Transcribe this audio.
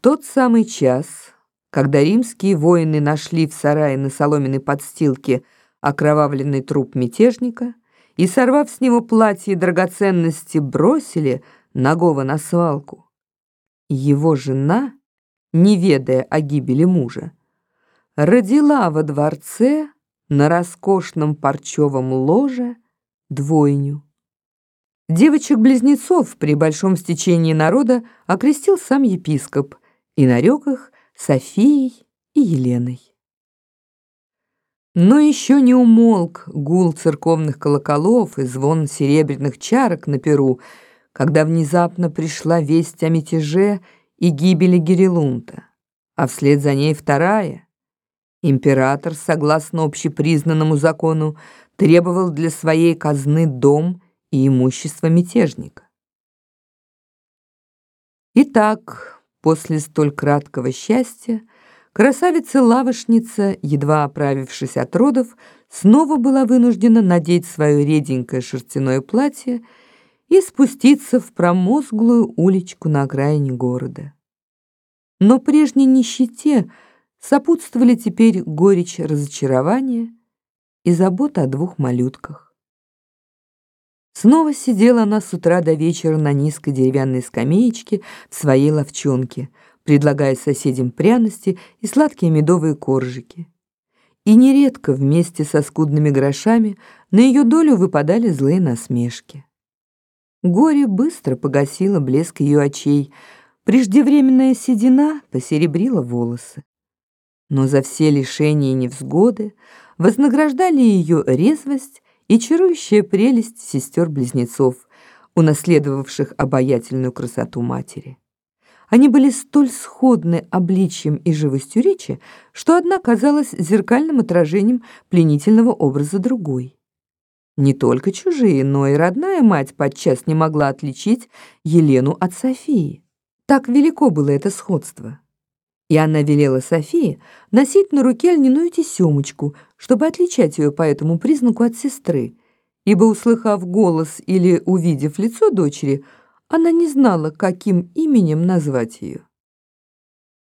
тот самый час, когда римские воины нашли в сарае на соломенной подстилке окровавленный труп мятежника и, сорвав с него платье и драгоценности, бросили нагого на свалку, его жена, не ведая о гибели мужа, родила во дворце на роскошном парчевом ложе двойню. Девочек-близнецов при большом стечении народа окрестил сам епископ и нарек их Софией и Еленой. Но еще не умолк гул церковных колоколов и звон серебряных чарок на перу, когда внезапно пришла весть о мятеже и гибели Герелунта, а вслед за ней вторая. Император, согласно общепризнанному закону, требовал для своей казны дом и имущество мятежника. Итак, после столь краткого счастья, красавица-лавошница, едва оправившись от родов, снова была вынуждена надеть свое реденькое шерстяное платье и спуститься в промозглую уличку на окраине города. Но прежней нищете сопутствовали теперь горечь разочарования и забота о двух малютках. Снова сидела она с утра до вечера на низкой деревянной скамеечке в своей ловчонке, предлагая соседям пряности и сладкие медовые коржики. И нередко вместе со скудными грошами на ее долю выпадали злые насмешки. Горе быстро погасило блеск ее очей, преждевременная седина посеребрила волосы. Но за все лишения и невзгоды вознаграждали ее резвость и чарующая прелесть сестер-близнецов, унаследовавших обаятельную красоту матери. Они были столь сходны обличием и живостью речи, что одна казалась зеркальным отражением пленительного образа другой. Не только чужие, но и родная мать подчас не могла отличить Елену от Софии. Так велико было это сходство. И она велела Софии носить на руке льняную тесемочку, чтобы отличать ее по этому признаку от сестры, ибо, услыхав голос или увидев лицо дочери, она не знала, каким именем назвать ее.